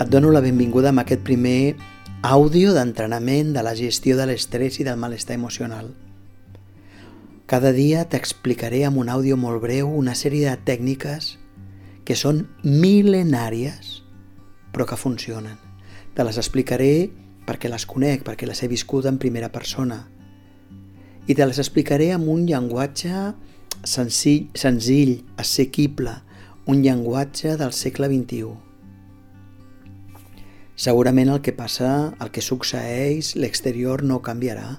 Et dono la benvinguda amb aquest primer àudio d'entrenament de la gestió de l'estrès i del malestar emocional. Cada dia t'explicaré amb un àudio molt breu una sèrie de tècniques que són mil·lenàries però que funcionen. Te les explicaré perquè les conec, perquè les he viscut en primera persona. I te les explicaré amb un llenguatge senzill, senzill assequible, un llenguatge del segle XXI Segurament el que passa, el que succeeix, l'exterior no canviarà.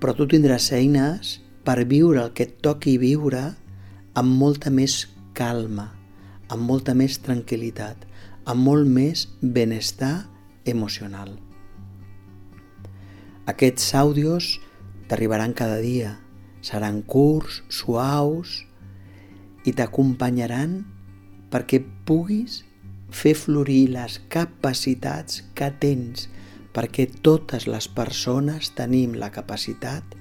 Però tu tindràs eines per viure el que et toqui viure amb molta més calma, amb molta més tranquil·litat, amb molt més benestar emocional. Aquests àudios t'arribaran cada dia, seran curts, suaus i t'acompanyaran perquè puguis fer florir les capacitats que tens, perquè totes les persones tenim la capacitat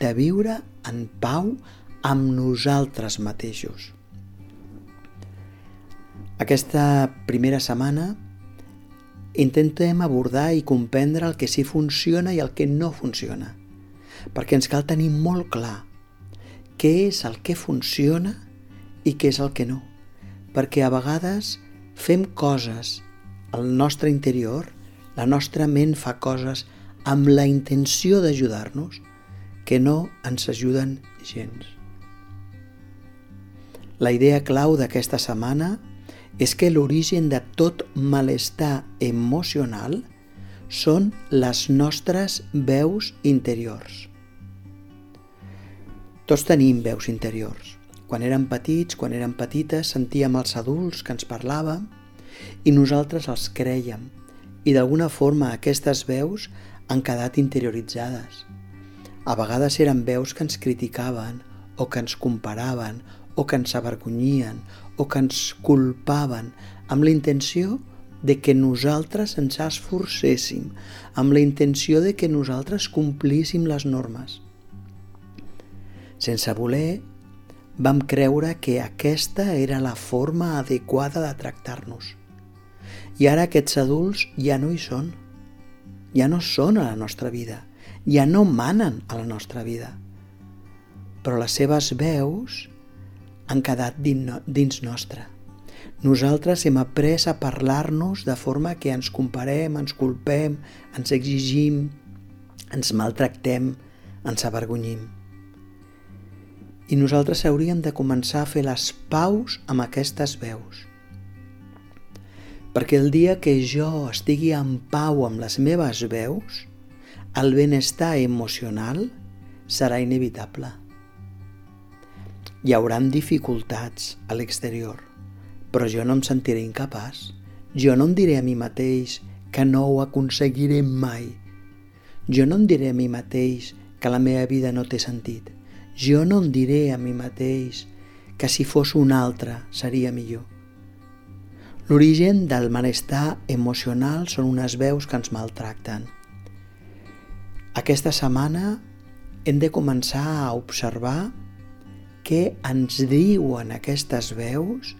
de viure en pau amb nosaltres mateixos. Aquesta primera setmana intentem abordar i comprendre el que sí funciona i el que no funciona, perquè ens cal tenir molt clar què és el que funciona i què és el que no, perquè a vegades fem coses al nostre interior, la nostra ment fa coses amb la intenció d'ajudar-nos que no ens ajuden gens. La idea clau d'aquesta setmana és que l'origen de tot malestar emocional són les nostres veus interiors. Tots tenim veus interiors. Quan érem petits, quan érem petites, sentíem els adults que ens parlaven i nosaltres els creiem i d'alguna forma aquestes veus han quedat interioritzades. A vegades eren veus que ens criticaven o que ens comparaven o que ens avergonyien o que ens culpaven amb la intenció de que nosaltres ens esforcéssim, amb la intenció de que nosaltres complíssim les normes. Sense voler, vam creure que aquesta era la forma adequada de tractar-nos. I ara aquests adults ja no hi són. Ja no són a la nostra vida. Ja no manen a la nostra vida. Però les seves veus han quedat dins nostre. Nosaltres hem après a parlar-nos de forma que ens comparem, ens culpem, ens exigim, ens maltractem, ens avergonyim. I nosaltres hauríem de començar a fer les paus amb aquestes veus. Perquè el dia que jo estigui en pau amb les meves veus, el benestar emocional serà inevitable. Hi haurà dificultats a l'exterior, però jo no em sentiré incapaç. Jo no em diré a mi mateix que no ho aconseguiré mai. Jo no em diré a mi mateix que la meva vida no té sentit jo no em diré a mi mateix que si fos un altre seria millor. L'origen del malestar emocional són unes veus que ens maltracten. Aquesta setmana hem de començar a observar què ens diuen aquestes veus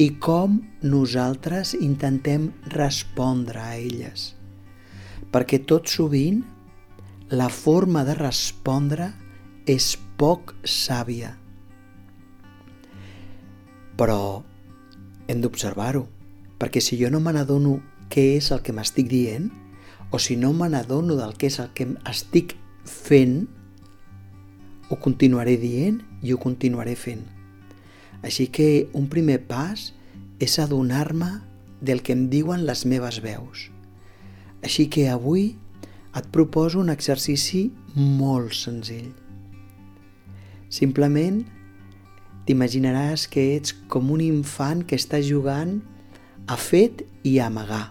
i com nosaltres intentem respondre a elles. Perquè tot sovint la forma de respondre és poc sàvia. Però hem d'observar-ho, perquè si jo no me n'adono què és el que m'estic dient, o si no me n'adono del que és el que estic fent, ho continuaré dient i ho continuaré fent. Així que un primer pas és adonar-me del que em diuen les meves veus. Així que avui et proposo un exercici molt senzill. Simplement t'imaginaràs que ets com un infant que està jugant a fet i a amagar.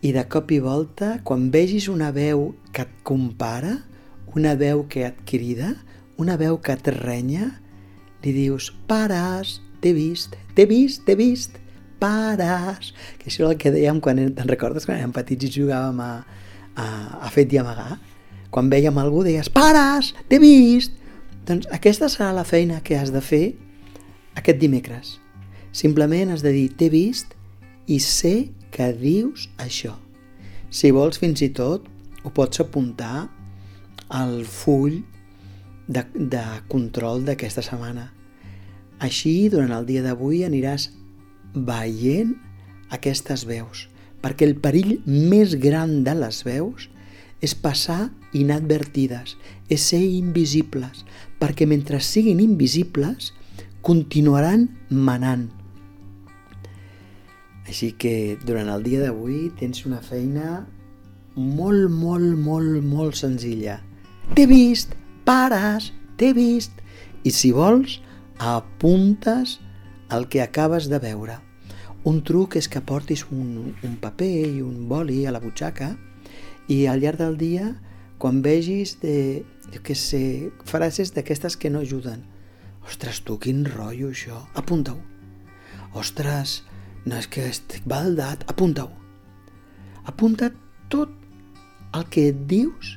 I de cop i volta, quan vegis una veu que et compara, una veu que et crida, una veu que et renya, li dius, pares, t'he vist, t'he vist, t'he vist, pares. Que això és el que dèiem quan te'n recordes quan érem petits i jugàvem a, a, a fet i amagar? Quan veiem algú deies, pares, t'he vist, doncs aquesta serà la feina que has de fer aquest dimecres. Simplement has de dir t'he vist i sé que dius això. Si vols, fins i tot, ho pots apuntar al full de, de control d'aquesta setmana. Així, durant el dia d'avui aniràs veient aquestes veus, perquè el perill més gran de les veus és passar inadvertides, és ser invisibles, perquè mentre siguin invisibles continuaran manant. Així que durant el dia d'avui tens una feina molt, molt, molt, molt senzilla. T'he vist, pares, t'he vist. I si vols, apuntes el que acabes de veure. Un truc és que portis un, un paper i un boli a la butxaca i al llarg del dia, quan vegis de, jo què sé, frases d'aquestes que no ajuden. Ostres, tu, quin rotllo això. Apunta-ho. Ostres, no és que estic baldat. Apunta-ho. Apunta tot el que et dius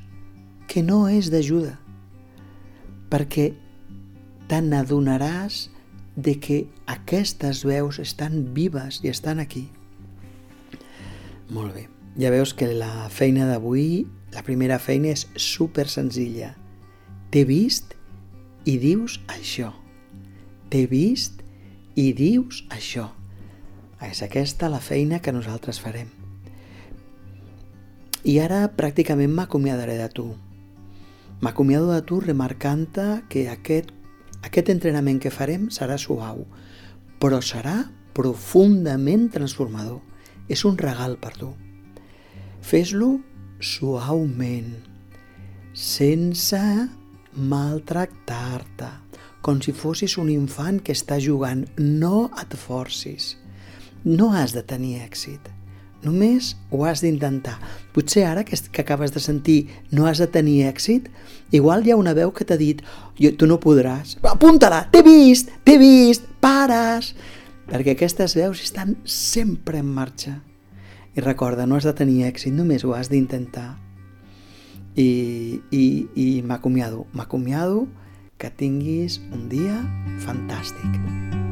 que no és d'ajuda. Perquè te n'adonaràs de que aquestes veus estan vives i estan aquí. Molt bé. Ja veus que la feina d'avui, la primera feina és super senzilla. T'he vist i dius això. T'he vist i dius això. És aquesta la feina que nosaltres farem. I ara pràcticament m'acomiadaré de tu. M'acomiado de tu remarcant que aquest, aquest entrenament que farem serà suau, però serà profundament transformador. És un regal per tu. Fes-lo suaument, sense maltractar-te, com si fossis un infant que està jugant. No et forcis. No has de tenir èxit. Només ho has d'intentar. Potser ara que, que acabes de sentir no has de tenir èxit, igual hi ha una veu que t'ha dit tu no podràs. Apunta-la! T'he vist! T'he vist! Pares! Perquè aquestes veus estan sempre en marxa. I recorda, no has de tenir èxit, només ho has d'intentar. I, i, i m'acomiado, m'acomiado que tinguis un dia fantàstic.